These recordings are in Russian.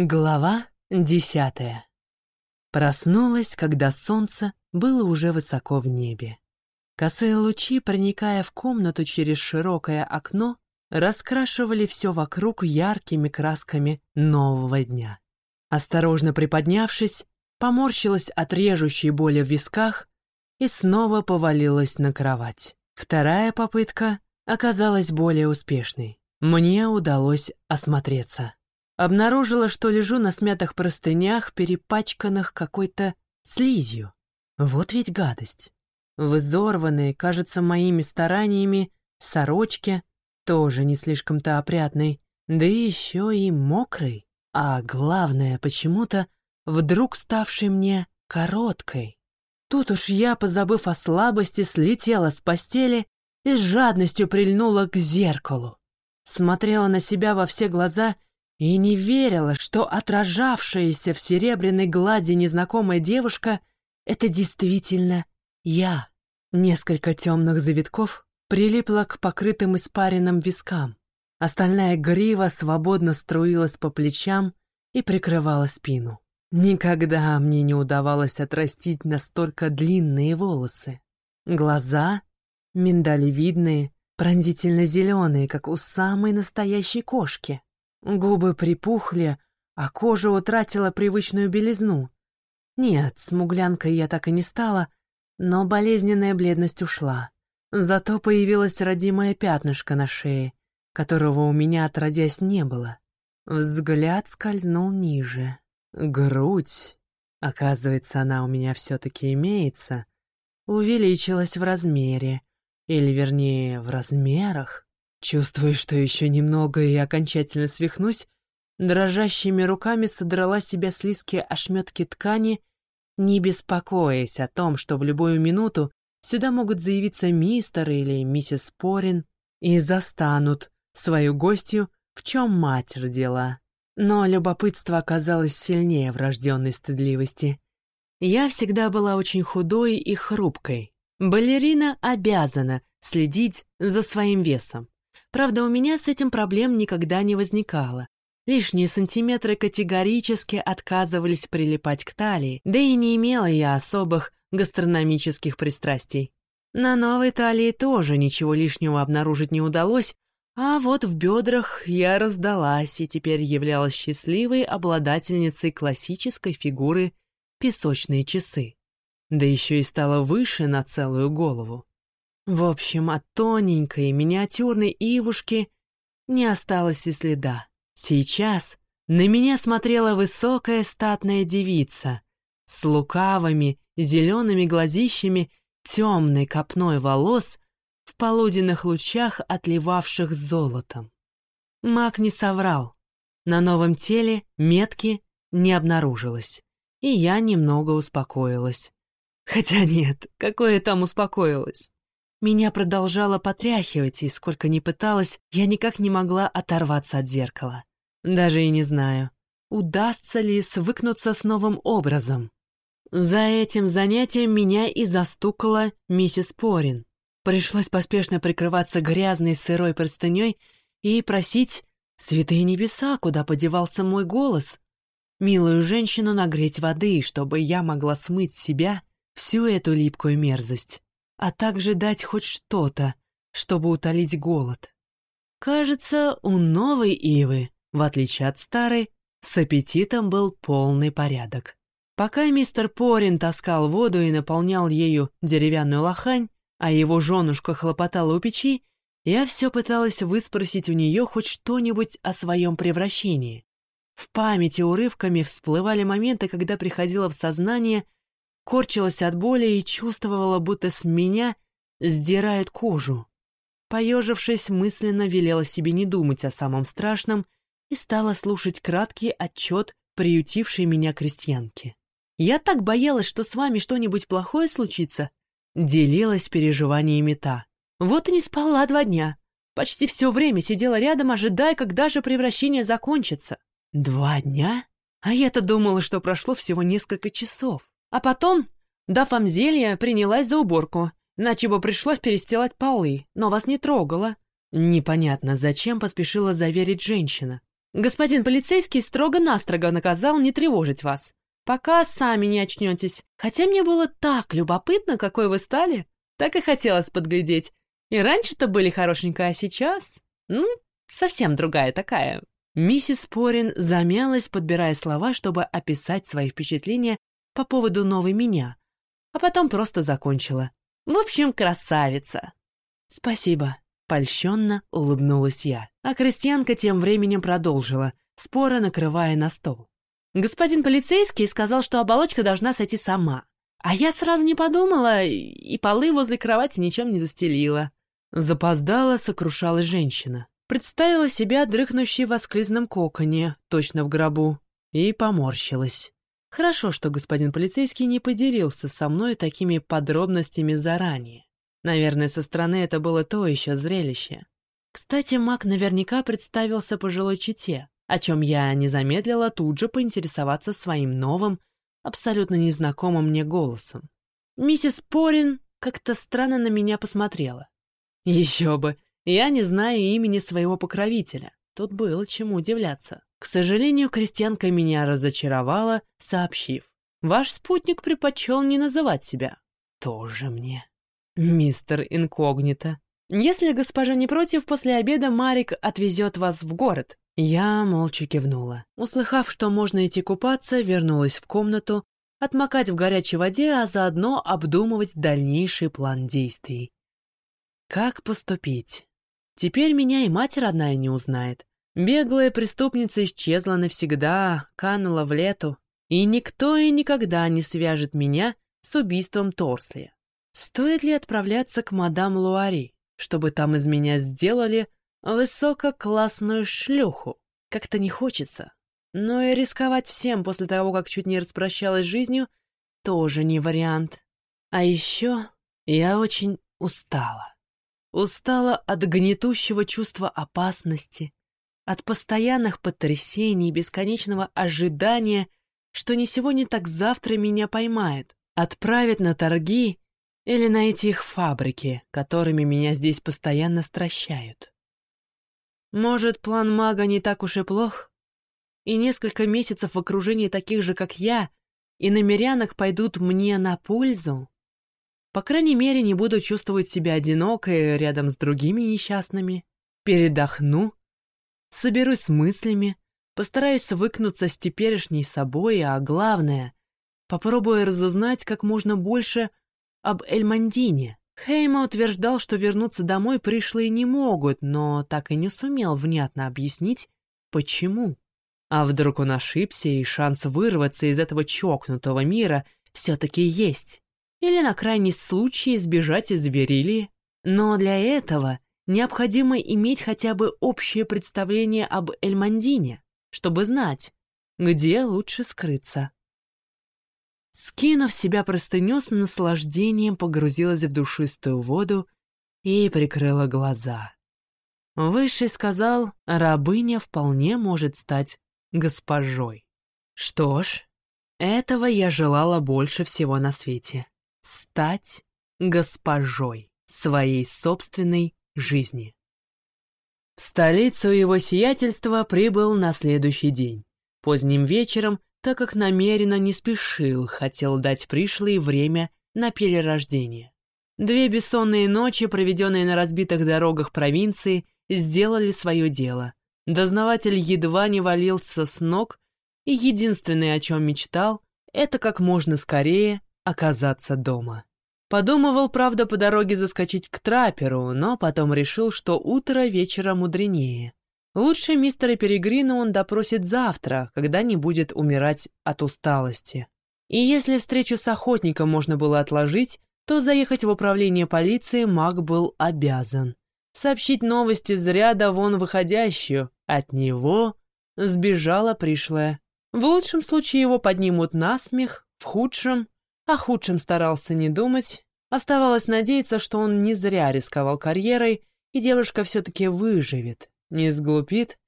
Глава десятая. Проснулась, когда солнце было уже высоко в небе. Косые лучи, проникая в комнату через широкое окно, раскрашивали все вокруг яркими красками нового дня. Осторожно приподнявшись, поморщилась от режущей боли в висках и снова повалилась на кровать. Вторая попытка оказалась более успешной. Мне удалось осмотреться. Обнаружила, что лежу на смятых простынях, перепачканных какой-то слизью. Вот ведь гадость. В изорванной, кажется, моими стараниями, сорочке, тоже не слишком-то опрятной, да еще и мокрой, а главное, почему-то, вдруг ставшей мне короткой. Тут уж я, позабыв о слабости, слетела с постели и с жадностью прильнула к зеркалу. Смотрела на себя во все глаза и не верила, что отражавшаяся в серебряной глади незнакомая девушка — это действительно я. Несколько темных завитков прилипло к покрытым испаренным вискам. Остальная грива свободно струилась по плечам и прикрывала спину. Никогда мне не удавалось отрастить настолько длинные волосы. Глаза миндалевидные, пронзительно зеленые, как у самой настоящей кошки. Губы припухли, а кожа утратила привычную белизну. Нет, смуглянкой я так и не стала, но болезненная бледность ушла. Зато появилось родимое пятнышко на шее, которого у меня отродясь не было. Взгляд скользнул ниже. Грудь, оказывается, она у меня все-таки имеется, увеличилась в размере, или вернее, в размерах. Чувствуя, что еще немного и окончательно свихнусь, дрожащими руками содрала себя слизкие ошметки ткани, не беспокоясь о том, что в любую минуту сюда могут заявиться мистер или миссис Порин и застанут свою гостью, в чем мать родила. Но любопытство оказалось сильнее врожденной стыдливости. Я всегда была очень худой и хрупкой. Балерина обязана следить за своим весом. Правда, у меня с этим проблем никогда не возникало. Лишние сантиметры категорически отказывались прилипать к талии, да и не имела я особых гастрономических пристрастий. На новой талии тоже ничего лишнего обнаружить не удалось, а вот в бедрах я раздалась и теперь являлась счастливой обладательницей классической фигуры «песочные часы». Да еще и стала выше на целую голову. В общем, от тоненькой миниатюрной Ивушки не осталось и следа. Сейчас на меня смотрела высокая статная девица с лукавыми зелеными глазищами, темной копной волос в полуденных лучах, отливавших золотом. Маг не соврал. На новом теле метки не обнаружилось, и я немного успокоилась. Хотя нет, какое там успокоилось. Меня продолжало потряхивать, и сколько ни пыталась, я никак не могла оторваться от зеркала. Даже и не знаю, удастся ли свыкнуться с новым образом. За этим занятием меня и застукала миссис Порин. Пришлось поспешно прикрываться грязной сырой простыней и просить «Святые небеса, куда подевался мой голос?» Милую женщину нагреть воды, чтобы я могла смыть с себя всю эту липкую мерзость а также дать хоть что-то, чтобы утолить голод. Кажется, у новой Ивы, в отличие от старой, с аппетитом был полный порядок. Пока мистер Порин таскал воду и наполнял ею деревянную лохань, а его женушка хлопотала у печи, я все пыталась выспросить у нее хоть что-нибудь о своем превращении. В памяти урывками всплывали моменты, когда приходила в сознание корчилась от боли и чувствовала, будто с меня сдирают кожу. Поежившись, мысленно велела себе не думать о самом страшном и стала слушать краткий отчет приютившей меня крестьянки. «Я так боялась, что с вами что-нибудь плохое случится», — делилась переживаниями та. «Вот и не спала два дня. Почти все время сидела рядом, ожидая, когда же превращение закончится». «Два дня? А я-то думала, что прошло всего несколько часов». А потом, дав вам зелье, принялась за уборку, иначе бы пришлось перестилать полы, но вас не трогала. Непонятно, зачем поспешила заверить женщина. Господин полицейский строго-настрого наказал не тревожить вас, пока сами не очнетесь. Хотя мне было так любопытно, какой вы стали, так и хотелось подглядеть. И раньше-то были хорошенькая, а сейчас... Ну, совсем другая такая. Миссис Порин замялась, подбирая слова, чтобы описать свои впечатления по поводу новой меня, а потом просто закончила. В общем, красавица. Спасибо. Польщенно улыбнулась я, а крестьянка тем временем продолжила, споро накрывая на стол. Господин полицейский сказал, что оболочка должна сойти сама. А я сразу не подумала и полы возле кровати ничем не застелила. Запоздала, сокрушалась женщина. Представила себя дрыхнущей в осклизном коконе, точно в гробу, и поморщилась. Хорошо, что господин полицейский не поделился со мной такими подробностями заранее. Наверное, со стороны это было то еще зрелище. Кстати, маг наверняка представился пожилой чете, о чем я не замедлила тут же поинтересоваться своим новым, абсолютно незнакомым мне голосом. Миссис Порин как-то странно на меня посмотрела. Еще бы, я не знаю имени своего покровителя. Тут было чему удивляться. К сожалению, крестьянка меня разочаровала, сообщив. Ваш спутник предпочел не называть себя. Тоже мне. «Мистер Инкогнито, если госпожа не против, после обеда Марик отвезет вас в город». Я молча кивнула. Услыхав, что можно идти купаться, вернулась в комнату, отмокать в горячей воде, а заодно обдумывать дальнейший план действий. Как поступить? Теперь меня и мать родная не узнает. Беглая преступница исчезла навсегда, канула в лету, и никто и никогда не свяжет меня с убийством Торсли. Стоит ли отправляться к мадам Луари, чтобы там из меня сделали высококлассную шлюху? Как-то не хочется. Но и рисковать всем после того, как чуть не распрощалась с жизнью, тоже не вариант. А еще я очень устала. Устала от гнетущего чувства опасности, от постоянных потрясений, бесконечного ожидания, что не сегодня, так завтра меня поймают, отправят на торги или найти их фабрики, которыми меня здесь постоянно стращают. Может, план мага не так уж и плох? И несколько месяцев в окружении таких же, как я, и намерянок пойдут мне на пользу? По крайней мере, не буду чувствовать себя одинокой рядом с другими несчастными. Передохну, соберусь с мыслями, постараюсь свыкнуться с теперешней собой, а главное, попробую разузнать как можно больше об Эльмандине. Хейма утверждал, что вернуться домой пришлые не могут, но так и не сумел внятно объяснить, почему. А вдруг он ошибся, и шанс вырваться из этого чокнутого мира все-таки есть? Или на крайний случай избежать из Верилии? Но для этого необходимо иметь хотя бы общее представление об Эльмандине, чтобы знать, где лучше скрыться. Скинув себя простыню с наслаждением, погрузилась в душистую воду и прикрыла глаза. Высший сказал, рабыня вполне может стать госпожой. Что ж, этого я желала больше всего на свете. Стать госпожой своей собственной жизни. В столицу его сиятельства прибыл на следующий день. Поздним вечером так как намеренно не спешил, хотел дать пришлые время на перерождение. Две бессонные ночи, проведенные на разбитых дорогах провинции, сделали свое дело. Дознаватель едва не валился с ног, и единственное, о чем мечтал, это как можно скорее оказаться дома. Подумывал, правда, по дороге заскочить к траперу, но потом решил, что утро вечера мудренее. Лучше мистера Перегрина он допросит завтра, когда не будет умирать от усталости. И если встречу с охотником можно было отложить, то заехать в управление полиции маг был обязан. Сообщить новости зря да вон выходящую. От него сбежала пришлая. В лучшем случае его поднимут на смех, в худшем... О худшем старался не думать. Оставалось надеяться, что он не зря рисковал карьерой, и девушка все-таки выживет не сглупит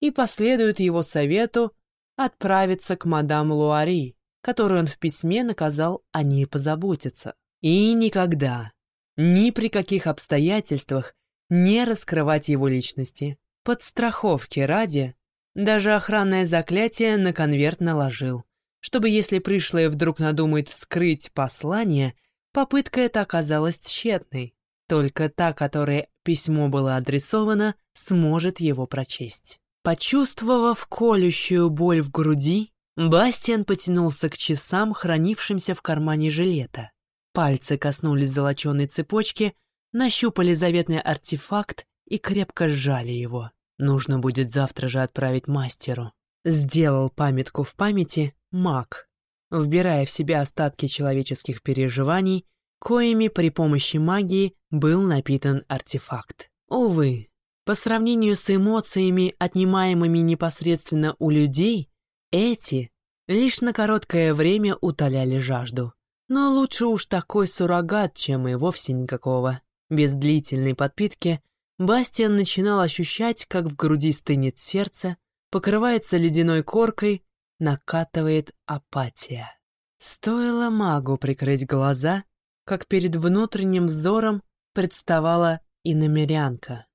и последует его совету отправиться к мадам Луари, которую он в письме наказал о ней позаботиться. И никогда, ни при каких обстоятельствах не раскрывать его личности. Под страховки ради Даже охранное заклятие на конверт наложил, чтобы если пришлое вдруг надумает вскрыть послание, попытка эта оказалась тщетной. Только та, которой письмо было адресовано, сможет его прочесть. Почувствовав колющую боль в груди, Бастиан потянулся к часам, хранившимся в кармане жилета. Пальцы коснулись золоченой цепочки, нащупали заветный артефакт и крепко сжали его. Нужно будет завтра же отправить мастеру. Сделал памятку в памяти маг, вбирая в себя остатки человеческих переживаний, коими при помощи магии был напитан артефакт. Увы, по сравнению с эмоциями, отнимаемыми непосредственно у людей, эти лишь на короткое время утоляли жажду. Но лучше уж такой суррогат, чем и вовсе никакого. Без длительной подпитки Бастиан начинал ощущать, как в груди стынет сердце, покрывается ледяной коркой, накатывает апатия. Стоило магу прикрыть глаза, как перед внутренним взором представала иномерянка.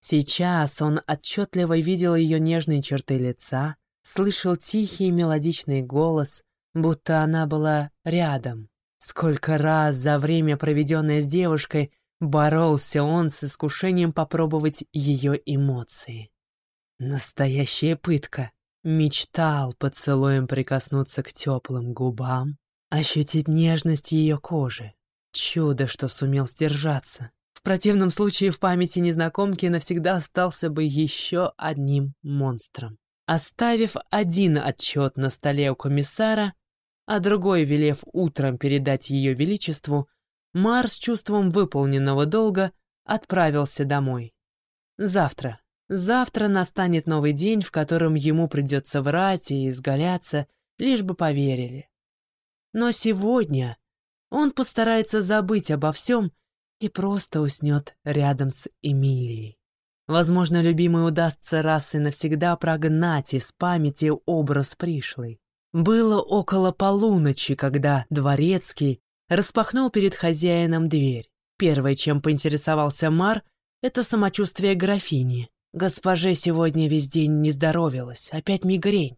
Сейчас он отчетливо видел ее нежные черты лица, слышал тихий мелодичный голос, будто она была рядом. Сколько раз за время, проведенное с девушкой, боролся он с искушением попробовать ее эмоции. Настоящая пытка. Мечтал поцелуем прикоснуться к теплым губам, ощутить нежность ее кожи. Чудо, что сумел сдержаться. В противном случае в памяти незнакомки навсегда остался бы еще одним монстром. Оставив один отчет на столе у комиссара, а другой, велев утром передать ее величеству, Мар с чувством выполненного долга отправился домой. Завтра. Завтра настанет новый день, в котором ему придется врать и изгаляться, лишь бы поверили. Но сегодня он постарается забыть обо всем и просто уснет рядом с Эмилией. Возможно, любимой удастся раз и навсегда прогнать из памяти образ пришлый. Было около полуночи, когда Дворецкий распахнул перед хозяином дверь. Первое, чем поинтересовался Мар, это самочувствие графини. Госпоже сегодня весь день не здоровилась, опять мигрень.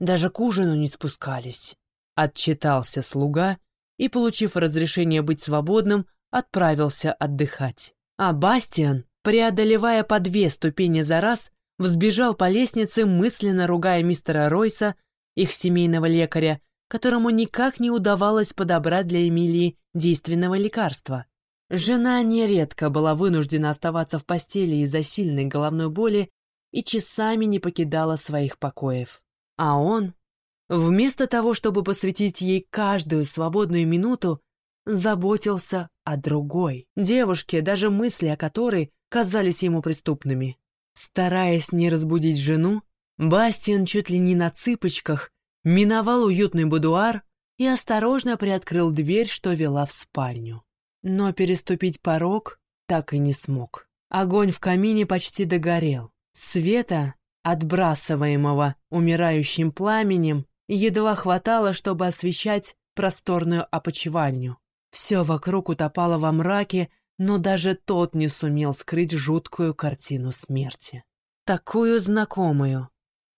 Даже к ужину не спускались. Отчитался слуга и, получив разрешение быть свободным, отправился отдыхать. А Бастиан, преодолевая по две ступени за раз, взбежал по лестнице, мысленно ругая мистера Ройса их семейного лекаря, которому никак не удавалось подобрать для Эмилии действенного лекарства. Жена нередко была вынуждена оставаться в постели из-за сильной головной боли и часами не покидала своих покоев. А он, вместо того, чтобы посвятить ей каждую свободную минуту, заботился о другой, девушке, даже мысли о которой казались ему преступными. Стараясь не разбудить жену, Бастиан чуть ли не на цыпочках миновал уютный будуар и осторожно приоткрыл дверь, что вела в спальню. Но переступить порог так и не смог. Огонь в камине почти догорел. Света, отбрасываемого умирающим пламенем, едва хватало, чтобы освещать просторную опочивальню. Все вокруг утопало во мраке, но даже тот не сумел скрыть жуткую картину смерти. Такую знакомую,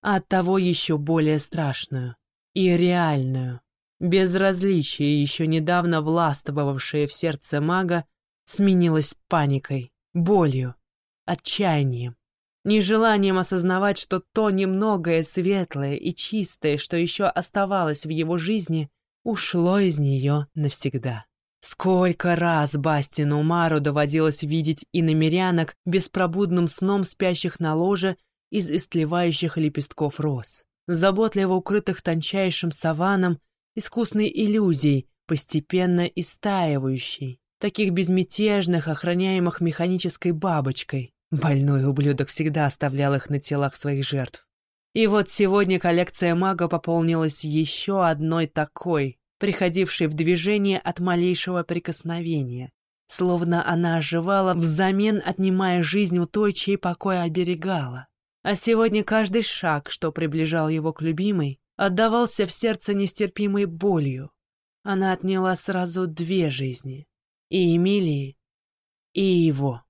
а оттого еще более страшную и реальную. Безразличие, еще недавно властвовавшее в сердце мага, сменилось паникой, болью, отчаянием, нежеланием осознавать, что то немногое светлое и чистое, что еще оставалось в его жизни, ушло из нее навсегда. Сколько раз Бастину Мару доводилось видеть иномерянок беспробудным сном спящих на ложе из истлевающих лепестков роз, заботливо укрытых тончайшим саваном, искусной иллюзией, постепенно истаивающей, таких безмятежных, охраняемых механической бабочкой. Больной ублюдок всегда оставлял их на телах своих жертв. И вот сегодня коллекция мага пополнилась еще одной такой, приходившей в движение от малейшего прикосновения, словно она оживала, взамен отнимая жизнь у той, чей покой оберегала. А сегодня каждый шаг, что приближал его к любимой, отдавался в сердце нестерпимой болью. Она отняла сразу две жизни — и Эмилии, и его.